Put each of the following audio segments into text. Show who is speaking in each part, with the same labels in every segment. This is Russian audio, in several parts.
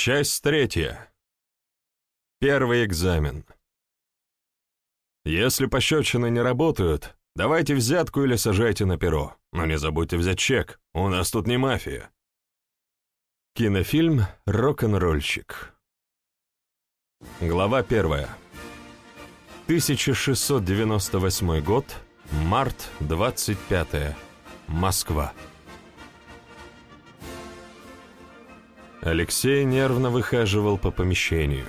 Speaker 1: Часть третья. Первый экзамен. Если пощечины не работают, давайте взятку или сажайте на перо. Но не забудьте взять чек, у нас тут не мафия. Кинофильм «Рок-н-ролльщик». Глава первая. 1698 год, март 25 Москва. Алексей нервно выхаживал по помещению.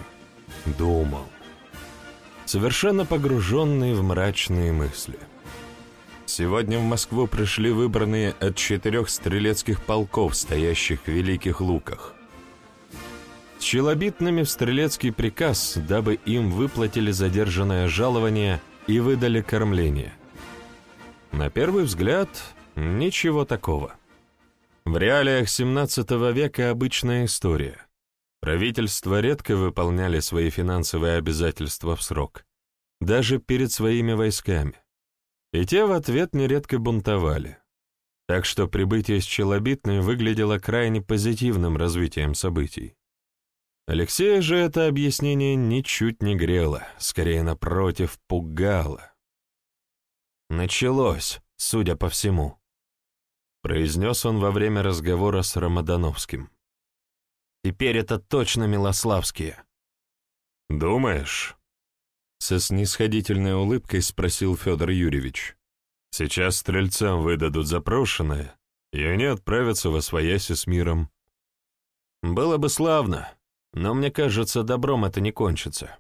Speaker 1: Думал. Совершенно погруженный в мрачные мысли. Сегодня в Москву пришли выбранные от четырех стрелецких полков, стоящих в Великих Луках. С челобитными в стрелецкий приказ, дабы им выплатили задержанное жалование и выдали кормление. На первый взгляд, ничего такого. В реалиях XVII века обычная история. Правительства редко выполняли свои финансовые обязательства в срок, даже перед своими войсками. И те в ответ нередко бунтовали. Так что прибытие с Челобитной выглядело крайне позитивным развитием событий. Алексея же это объяснение ничуть не грело, скорее напротив, пугало. Началось, судя по всему произнес он во время разговора с Рамадановским. «Теперь это точно Милославские». «Думаешь?» Со снисходительной улыбкой спросил Федор Юрьевич. «Сейчас стрельцам выдадут запрошенное, и они отправятся во свояси с миром». «Было бы славно, но мне кажется, добром это не кончится».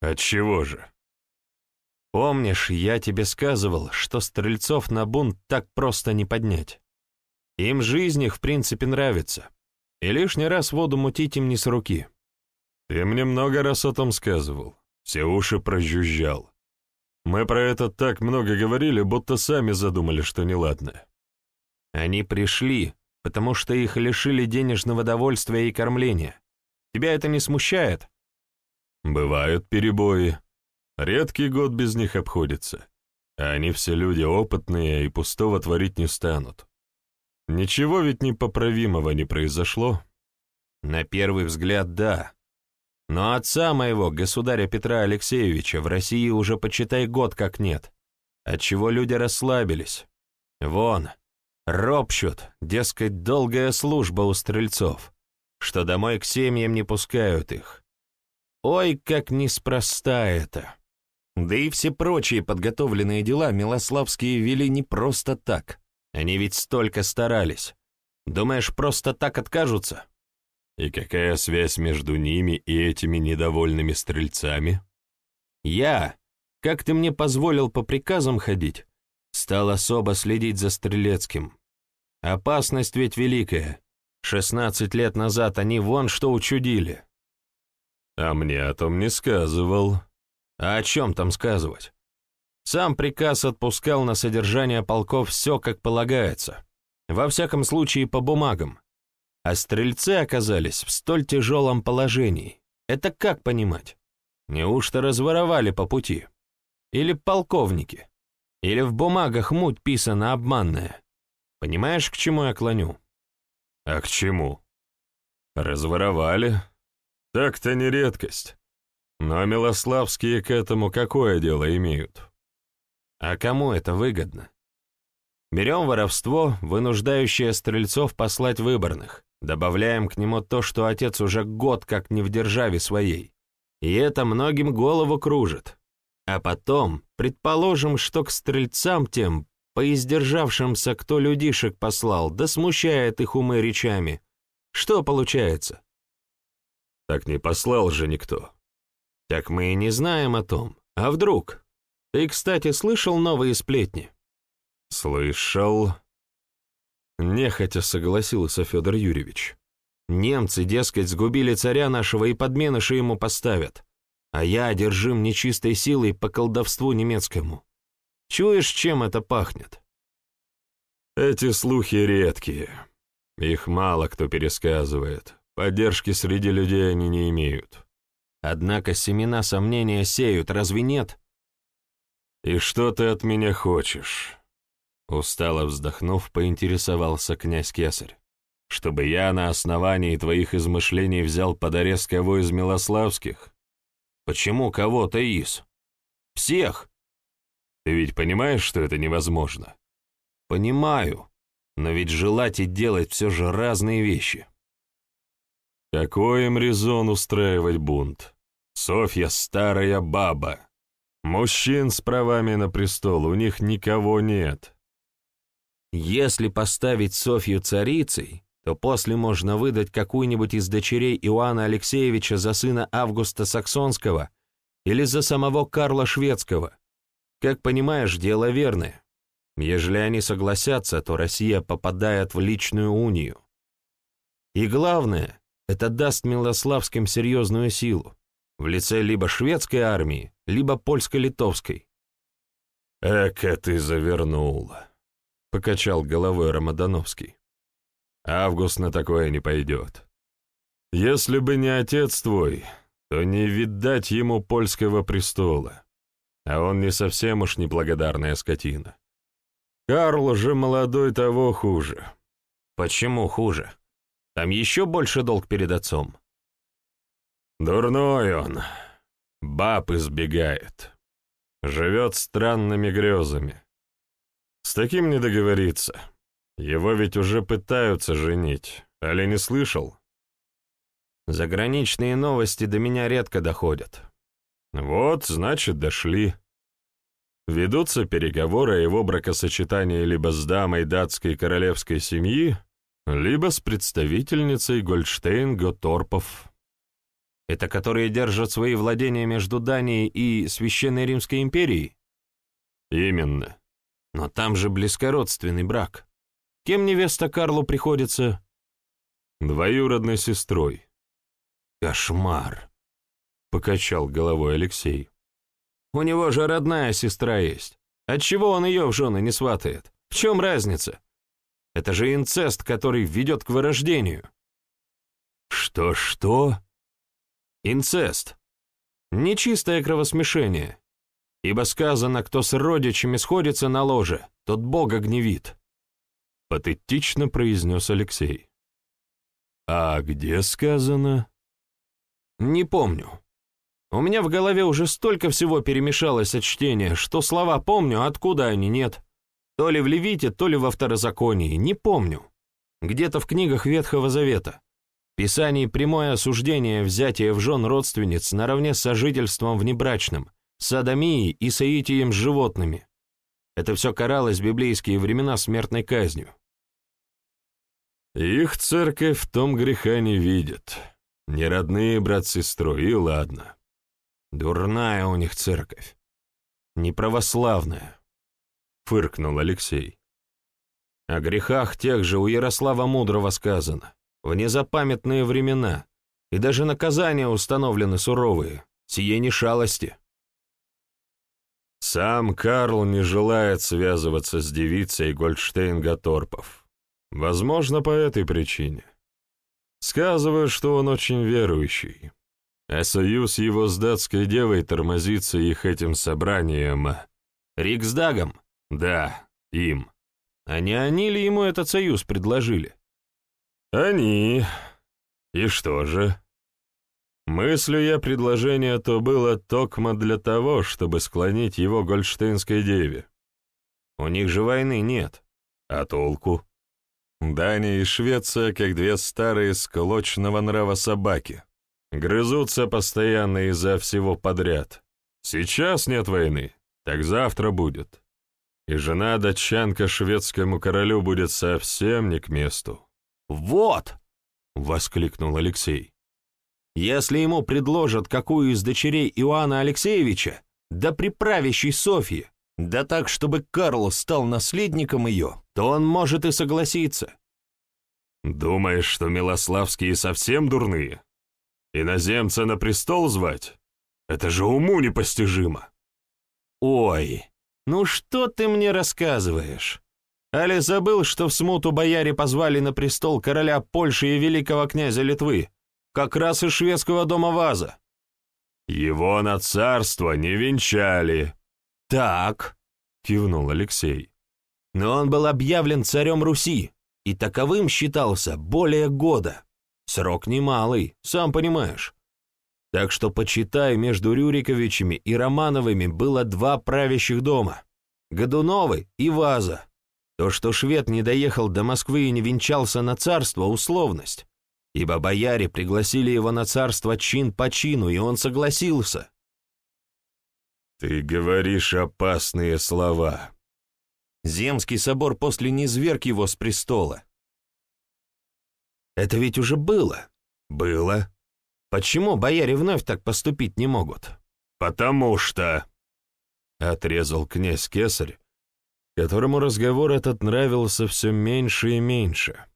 Speaker 1: «Отчего же?» «Помнишь, я тебе сказывал, что стрельцов на бунт так просто не поднять?» Им жизнь их в принципе нравится, и лишний раз воду мутить им не с руки. Ты мне много раз о том сказывал, все уши прожужжал. Мы про это так много говорили, будто сами задумали, что неладно. Они пришли, потому что их лишили денежного довольствия и кормления. Тебя это не смущает? Бывают перебои. Редкий год без них обходится. А они все люди опытные и пустого творить не станут. Ничего ведь непоправимого не произошло. На первый взгляд, да. Но отца моего, государя Петра Алексеевича, в России уже, почитай, год как нет. Отчего люди расслабились. Вон, ропщут, дескать, долгая служба у стрельцов, что домой к семьям не пускают их. Ой, как неспроста это. Да и все прочие подготовленные дела Милославские вели не просто так. Они ведь столько старались. Думаешь, просто так откажутся? И какая связь между ними и этими недовольными стрельцами? Я, как ты мне позволил по приказам ходить, стал особо следить за Стрелецким. Опасность ведь великая. Шестнадцать лет назад они вон что учудили. А мне о том не сказывал. А о чем там сказывать? Сам приказ отпускал на содержание полков все, как полагается, во всяком случае по бумагам. А стрельцы оказались в столь тяжелом положении. Это как понимать? Неужто разворовали по пути? Или полковники? Или в бумагах муть писана обманная? Понимаешь, к чему я клоню? А к чему? Разворовали? Так-то не редкость. Но Милославские к этому какое дело имеют? А кому это выгодно? Берем воровство, вынуждающее стрельцов послать выборных, добавляем к нему то, что отец уже год как не в державе своей, и это многим голову кружит. А потом, предположим, что к стрельцам тем, поиздержавшимся, кто людишек послал, да смущает их умы речами, что получается? Так не послал же никто. Так мы и не знаем о том. А вдруг? Ты, кстати, слышал новые сплетни?» «Слышал...» Нехотя согласился Федор Юрьевич. «Немцы, дескать, сгубили царя нашего и подменыши ему поставят, а я одержим нечистой силой по колдовству немецкому. Чуешь, чем это пахнет?» «Эти слухи редкие. Их мало кто пересказывает. Поддержки среди людей они не имеют. Однако семена сомнения сеют, разве нет?» «И что ты от меня хочешь?» Устало вздохнув, поинтересовался князь Кесарь. чтобы я на основании твоих измышлений взял под арест кого из Милославских? Почему кого-то из? Всех? Ты ведь понимаешь, что это невозможно? Понимаю, но ведь желать и делать все же разные вещи. Какой им резон устраивать бунт? Софья старая баба. Мужчин с правами на престол у них никого нет. Если поставить Софью царицей, то после можно выдать какую-нибудь из дочерей Иоанна Алексеевича за сына Августа Саксонского или за самого Карла Шведского. Как понимаешь, дело верное. Ежели они согласятся, то Россия попадает в личную унию. И главное, это даст Милославским серьезную силу в лице либо шведской армии, либо польско-литовской. «Эка ты завернула», — покачал головой Рамадановский. Август на такое не пойдет. Если бы не отец твой, то не видать ему польского престола, а он не совсем уж неблагодарная скотина. Карл же молодой того хуже. Почему хуже? Там еще больше долг перед отцом. Дурной он, баб избегает, живет странными грезами. С таким не договориться. Его ведь уже пытаются женить, али не слышал? Заграничные новости до меня редко доходят. Вот, значит, дошли. Ведутся переговоры о его бракосочетании либо с дамой датской королевской семьи, либо с представительницей Гольдштейн-Готорпов. Это которые держат свои владения между Данией и Священной Римской империей? Именно. Но там же близкородственный брак. Кем невеста Карлу приходится? Двоюродной сестрой. Кошмар, — покачал головой Алексей. У него же родная сестра есть. Отчего он ее в жены не сватает? В чем разница? Это же инцест, который ведет к вырождению. Что-что? Инцест. Нечистое кровосмешение. Ибо сказано, кто с родичами сходится на ложе, тот Бога гневит. — патетично произнес Алексей. «А где сказано?» «Не помню. У меня в голове уже столько всего перемешалось от чтения, что слова помню, откуда они нет. То ли в Левите, то ли во Второзаконии, не помню. Где-то в книгах Ветхого Завета. Писании прямое осуждение взятия в жен родственниц наравне с сожительством внебрачным, садомией и соитием с животными. Это все каралось в библейские времена смертной казнью. Их церковь в том греха не видит. Не родные брат с сестрой, и ладно. Дурная у них церковь. Неправославная, — фыркнул Алексей. О грехах тех же у Ярослава Мудрого сказано. В незапамятные времена, и даже наказания установлены суровые, сие не шалости. Сам Карл не желает связываться с девицей Гольдштейн-Гаторпов. Возможно, по этой причине. Сказывают, что он очень верующий. А союз его с датской девой тормозится их этим собранием. Риксдагом? Да, им. А не они ли ему этот союз предложили? Они. И что же? Мыслю я предложение то было токмо для того, чтобы склонить его гольштейнской деве. У них же войны нет. А толку? Дания и Швеция, как две старые склочного нрава собаки. Грызутся постоянно из-за всего подряд. Сейчас нет войны, так завтра будет. И жена датчанка шведскому королю будет совсем не к месту. «Вот!» — воскликнул Алексей. «Если ему предложат какую из дочерей Иоанна Алексеевича, да при правящей Софье, да так, чтобы Карл стал наследником ее, то он может и согласиться. Думаешь, что Милославские совсем дурные? Иноземца на престол звать? Это же уму непостижимо. Ой, ну что ты мне рассказываешь? Али забыл, что в смуту бояре позвали на престол короля Польши и великого князя Литвы, как раз из шведского дома Ваза. Его на царство не венчали, «Так», — кивнул Алексей. «Но он был объявлен царем Руси, и таковым считался более года. Срок немалый, сам понимаешь. Так что, почитай, между Рюриковичами и Романовыми было два правящих дома — Годуновы и Ваза. То, что швед не доехал до Москвы и не венчался на царство — условность, ибо бояре пригласили его на царство чин по чину, и он согласился.
Speaker 2: «Ты говоришь опасные слова».
Speaker 1: Земский собор после не зверг его с престола. Это ведь уже было.
Speaker 2: Было.
Speaker 1: Почему бояре вновь так поступить не могут?
Speaker 2: Потому что... Отрезал князь Кесарь, которому разговор этот нравился все меньше и меньше.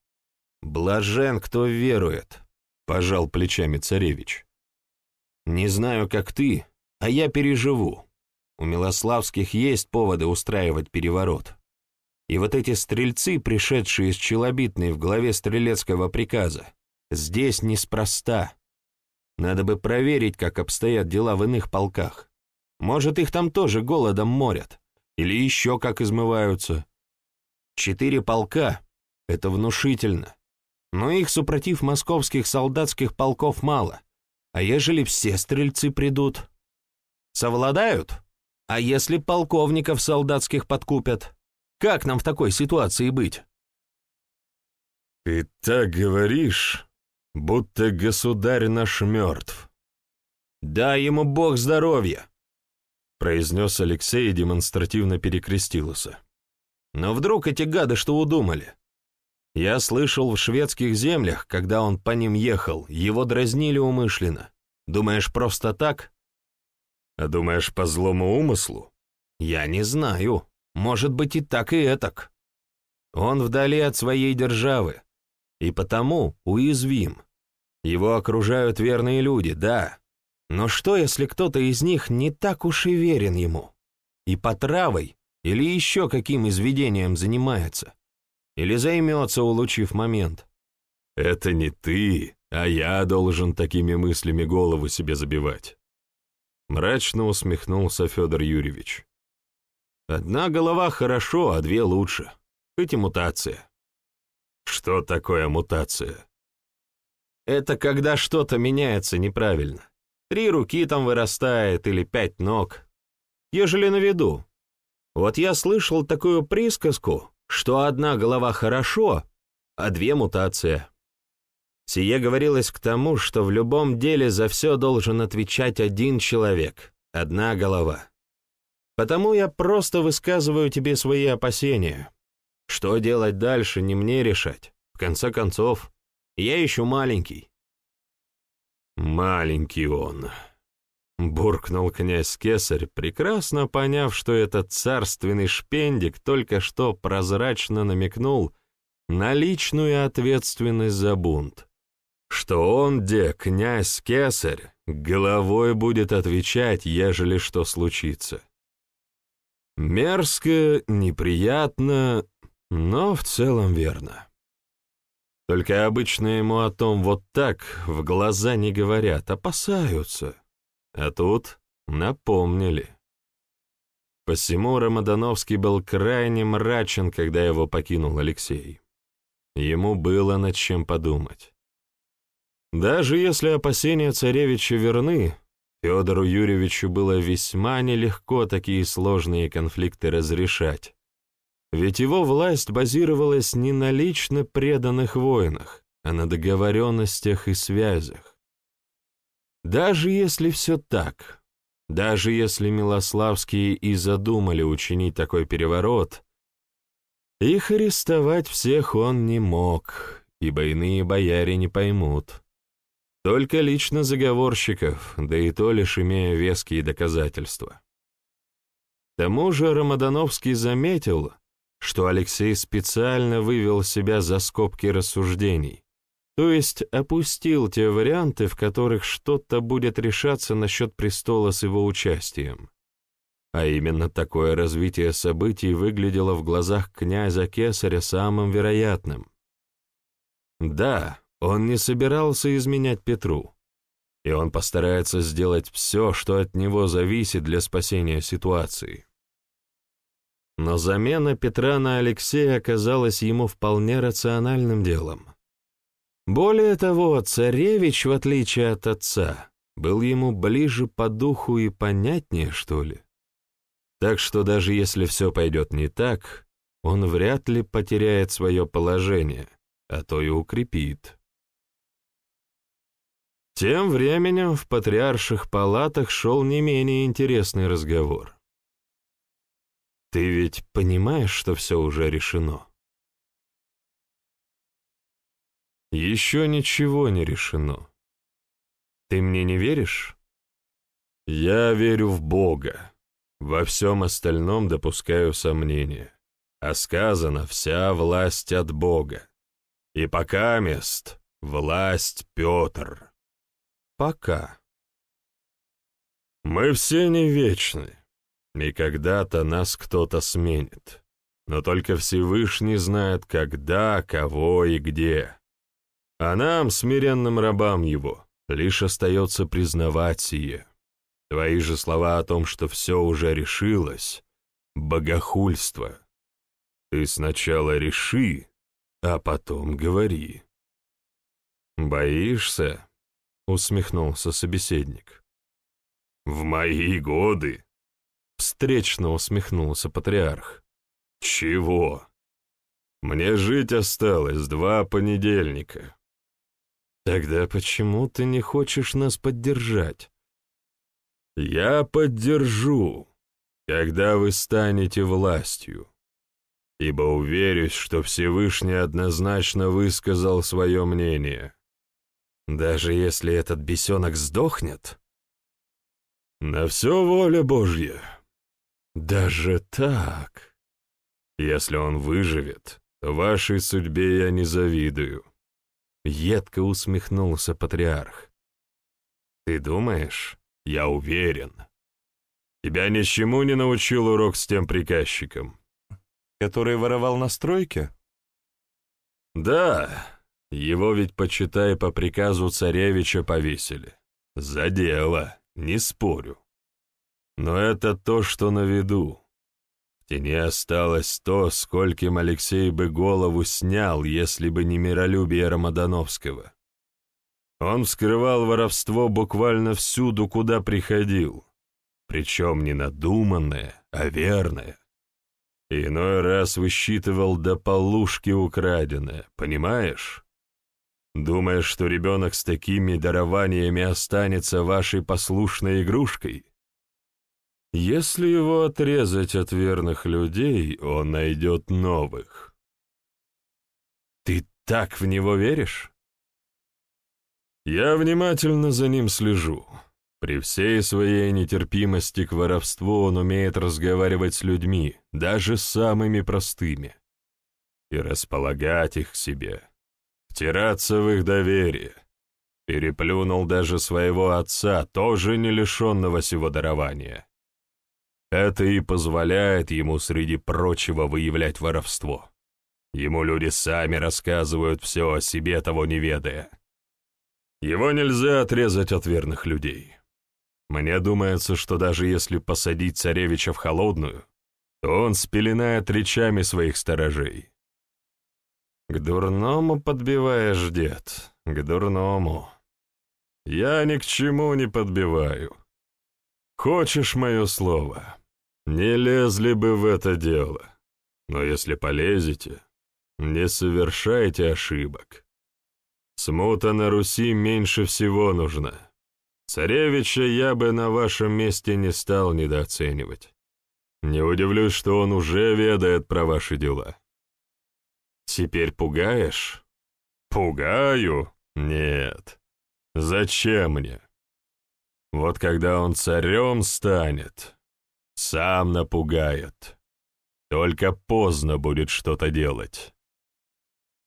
Speaker 1: «Блажен, кто верует», — пожал плечами царевич. «Не знаю, как ты, а я переживу. У Милославских есть поводы устраивать переворот. И вот эти стрельцы, пришедшие из Челобитной в главе стрелецкого приказа, здесь неспроста. Надо бы проверить, как обстоят дела в иных полках. Может, их там тоже голодом морят. Или еще как измываются. Четыре полка — это внушительно. Но их, супротив московских солдатских полков, мало. А ежели все стрельцы придут? Совладают? А если полковников солдатских подкупят? Как нам в такой ситуации быть?
Speaker 2: Ты так говоришь, будто государь наш мертв.
Speaker 1: Дай ему Бог здоровья,
Speaker 2: произнес Алексей и демонстративно перекрестился.
Speaker 1: Но вдруг эти гады что удумали? Я слышал, в шведских землях, когда он по ним ехал, его дразнили умышленно. Думаешь, просто так?
Speaker 2: А думаешь, по злому умыслу?
Speaker 1: Я не знаю. Может быть и так, и этак. Он вдали от своей державы, и потому уязвим. Его окружают верные люди, да. Но что, если кто-то из них не так уж и верен ему? И по травой или еще каким изведением занимается? Или займется, улучив момент?
Speaker 2: Это не ты, а я должен такими мыслями голову себе забивать. Мрачно усмехнулся Федор Юрьевич.
Speaker 1: Одна голова хорошо, а две лучше. Хоть и мутация.
Speaker 2: Что такое мутация?
Speaker 1: Это когда что-то меняется неправильно. Три руки там вырастает или пять ног. Ежели на виду. Вот я слышал такую присказку, что одна голова хорошо, а две мутация. Сие говорилось к тому, что в любом деле за все должен отвечать один человек, одна голова. Потому я просто высказываю тебе свои опасения. Что делать дальше, не мне решать. В конце концов, я еще маленький».
Speaker 2: «Маленький он», — буркнул князь Кесарь, прекрасно поняв, что этот царственный шпендик только что прозрачно намекнул на личную ответственность за бунт, что он, где князь Кесарь, головой будет отвечать, ежели что случится. Мерзко, неприятно, но в целом верно. Только обычно ему о том вот так в глаза не говорят, опасаются. А тут напомнили. Посему Рамадановский был крайне мрачен, когда его покинул Алексей. Ему было над чем подумать. Даже если опасения царевича верны, Федору Юрьевичу было весьма нелегко такие сложные конфликты разрешать, ведь его власть базировалась не на лично преданных воинах, а на договоренностях и связях. Даже если все так, даже если Милославские и задумали учинить такой переворот, их арестовать всех он не мог, ибо иные бояре не поймут. Только лично заговорщиков, да и то лишь имея веские доказательства. К тому же Рамадановский заметил, что Алексей специально вывел себя за скобки рассуждений, то есть опустил те варианты, в которых что-то будет решаться насчет престола с его участием. А именно такое развитие событий выглядело в глазах князя Кесаря самым вероятным. Да, он не собирался изменять Петру, и он постарается сделать все, что от него зависит для спасения ситуации. Но замена Петра на Алексея оказалась ему вполне рациональным делом. Более того, царевич, в отличие от отца, был ему ближе по духу и понятнее, что ли. Так что даже если все пойдет не так, он вряд ли потеряет свое положение, а то и укрепит. Тем временем в патриарших палатах шел не менее интересный разговор. «Ты ведь понимаешь, что все уже решено?» «Еще ничего не решено. Ты мне не веришь?» «Я верю в Бога. Во всем остальном допускаю сомнения. А сказано, вся власть от Бога. И пока мест власть Петр» пока. Мы все не вечны, и когда-то нас кто-то сменит. Но только Всевышний знает, когда, кого и где. А нам, смиренным рабам его, лишь остается признавать сие. Твои же слова о том, что все уже решилось, — богохульство. Ты сначала реши, а потом говори. Боишься? — усмехнулся собеседник. «В мои годы?» — встречно усмехнулся патриарх. «Чего? Мне жить осталось два понедельника». «Тогда почему ты не хочешь нас поддержать?» «Я поддержу, когда вы станете властью, ибо уверюсь, что Всевышний однозначно высказал свое мнение». Даже если этот бесенок сдохнет? На все воля Божья. Даже так? Если он выживет, то вашей судьбе я не завидую. Едко усмехнулся патриарх. Ты думаешь? Я уверен. Тебя ничему не научил урок с тем приказчиком. Который воровал на стройке? Да, его ведь, почитай, по приказу царевича повесили. За дело, не спорю. Но это то, что на виду. В тени осталось то, скольким Алексей бы голову снял, если бы не миролюбие Рамадановского. Он вскрывал воровство буквально всюду, куда приходил. Причем не надуманное, а верное. Иной раз высчитывал до полушки украденное, понимаешь? Думаешь, что ребенок с такими дарованиями останется вашей послушной игрушкой? Если его отрезать от верных людей, он найдет новых. Ты так в него веришь? Я внимательно за ним слежу. При всей своей нетерпимости к воровству он умеет разговаривать с людьми, даже самыми простыми, и располагать их к себе втираться в их доверие. Переплюнул даже своего отца, тоже не лишенного сего дарования. Это и позволяет ему, среди прочего, выявлять воровство. Ему люди сами рассказывают все о себе, того не ведая. Его нельзя отрезать от верных людей. Мне думается, что даже если посадить царевича в холодную, то он спеленает речами своих сторожей. К дурному подбиваешь, дед, к дурному. Я ни к чему не подбиваю. Хочешь мое слово? Не лезли бы в это дело. Но если полезете, не совершайте ошибок. Смута на Руси меньше всего нужна. Царевича я бы на вашем месте не стал недооценивать. Не удивлюсь, что он уже ведает про ваши дела. Теперь пугаешь? Пугаю? Нет. Зачем мне? Вот когда он царем станет, сам напугает. Только поздно будет что-то делать.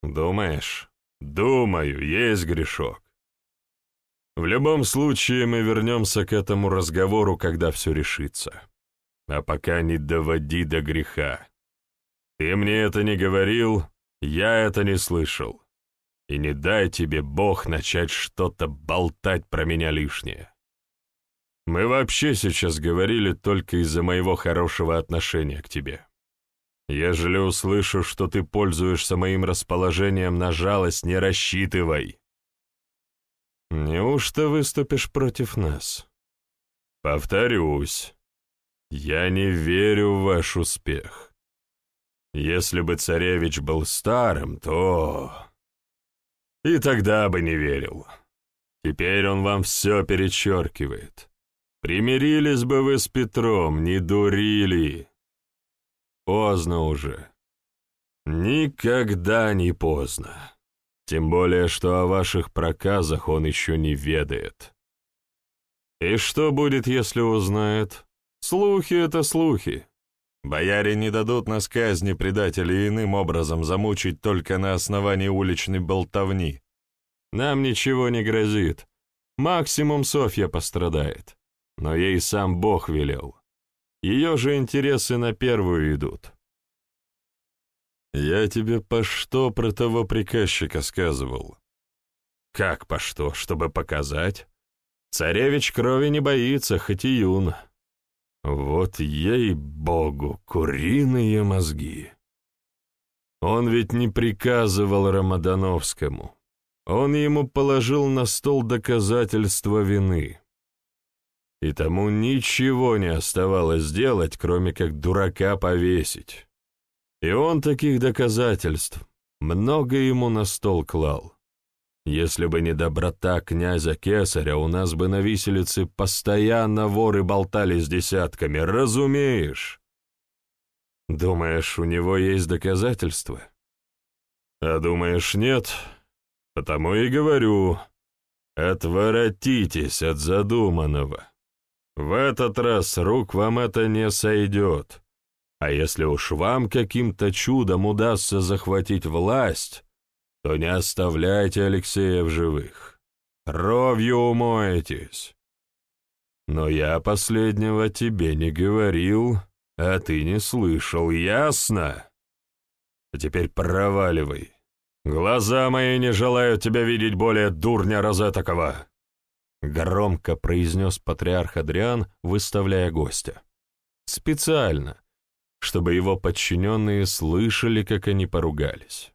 Speaker 2: Думаешь? Думаю, есть грешок. В любом случае мы вернемся к этому разговору, когда все решится. А пока не доводи до греха. Ты мне это не говорил, я это не слышал. И не дай тебе Бог начать что-то болтать про меня лишнее. Мы вообще сейчас говорили только из-за моего хорошего отношения к тебе.
Speaker 1: Ежели услышу, что ты пользуешься моим расположением на жалость, не рассчитывай. Неужто выступишь против нас? Повторюсь, я не верю в ваш успех. Если бы царевич был старым, то... И тогда бы не верил. Теперь он вам все перечеркивает. Примирились бы вы с Петром, не дурили. Поздно уже. Никогда не поздно. Тем более, что о ваших проказах он еще не ведает. И что будет, если узнает? Слухи — это слухи. Бояре не дадут нас казни предателей иным образом замучить только на основании уличной болтовни. Нам ничего не грозит. Максимум Софья пострадает. Но ей сам Бог велел. Ее же интересы на первую идут. Я тебе по что про того приказчика сказывал? Как по что, чтобы показать? Царевич крови не боится, хоть и юн. Вот ей-богу, куриные мозги. Он ведь не приказывал Рамадановскому. Он ему положил на стол доказательства вины и тому ничего не оставалось делать, кроме как дурака повесить. И он таких доказательств много ему на стол клал. Если бы не доброта князя Кесаря, у нас бы на виселице постоянно воры болтались десятками, разумеешь? Думаешь, у него есть доказательства? А думаешь, нет? Потому и говорю, отворотитесь от задуманного. В этот раз рук вам это не сойдет. А если уж вам каким-то чудом удастся захватить власть, то не оставляйте Алексея в живых. Кровью умоетесь. Но я последнего тебе не говорил, а ты не слышал, ясно? А теперь проваливай. Глаза мои не желают тебя видеть более дурня розетокова. Громко произнес патриарх Адриан, выставляя гостя. Специально, чтобы его подчиненные слышали, как они поругались.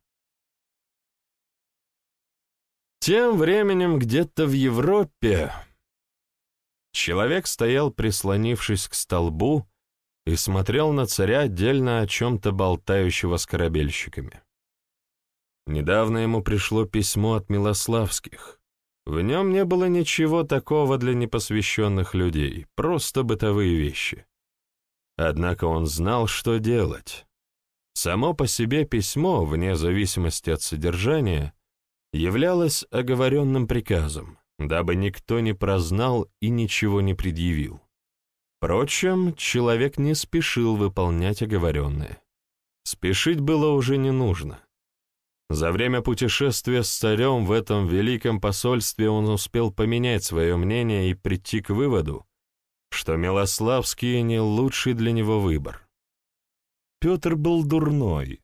Speaker 1: Тем временем где-то в Европе человек стоял, прислонившись к столбу, и смотрел на царя, отдельно о чем-то болтающего с корабельщиками. Недавно ему пришло письмо от Милославских. В нем не было ничего такого для непосвященных людей, просто бытовые вещи. Однако он знал, что делать. Само по себе письмо, вне зависимости от содержания, являлось оговоренным приказом, дабы никто не прознал и ничего не предъявил. Впрочем, человек не спешил выполнять оговоренное. Спешить было уже не нужно. За время путешествия с царем в этом великом посольстве он успел поменять свое мнение и прийти к выводу, что Милославский не лучший для него выбор. Петр был дурной,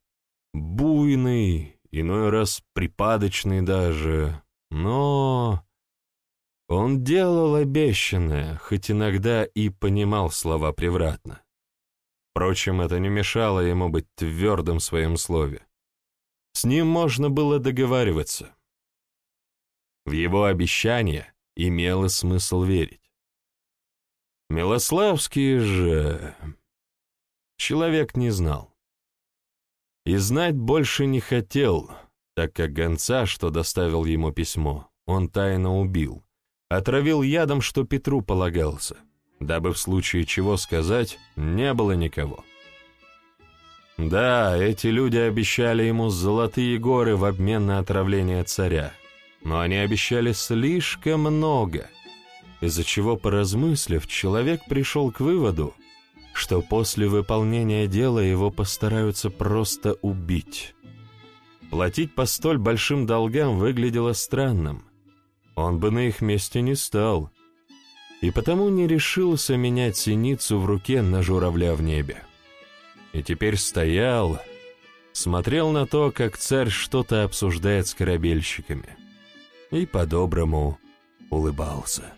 Speaker 1: буйный, иной раз припадочный даже, но... Он делал обещанное, хоть иногда и понимал слова превратно. Впрочем, это не мешало ему быть твердым в своем слове. Ним можно было договариваться. В его обещание имело смысл верить. Милославский же... Человек не знал. И знать больше не хотел, так как гонца, что доставил ему письмо, он тайно убил, отравил ядом, что Петру полагался, дабы в случае чего сказать не было никого. Да, эти люди обещали ему золотые горы в обмен на отравление царя, но они обещали слишком много, из-за чего, поразмыслив, человек пришел к выводу, что после выполнения дела его постараются просто убить. Платить по столь большим долгам выглядело странным. Он бы на их месте не стал, и потому не решился менять синицу в руке на журавля в небе и теперь стоял, смотрел на то, как царь что-то обсуждает с корабельщиками, и по-доброму улыбался.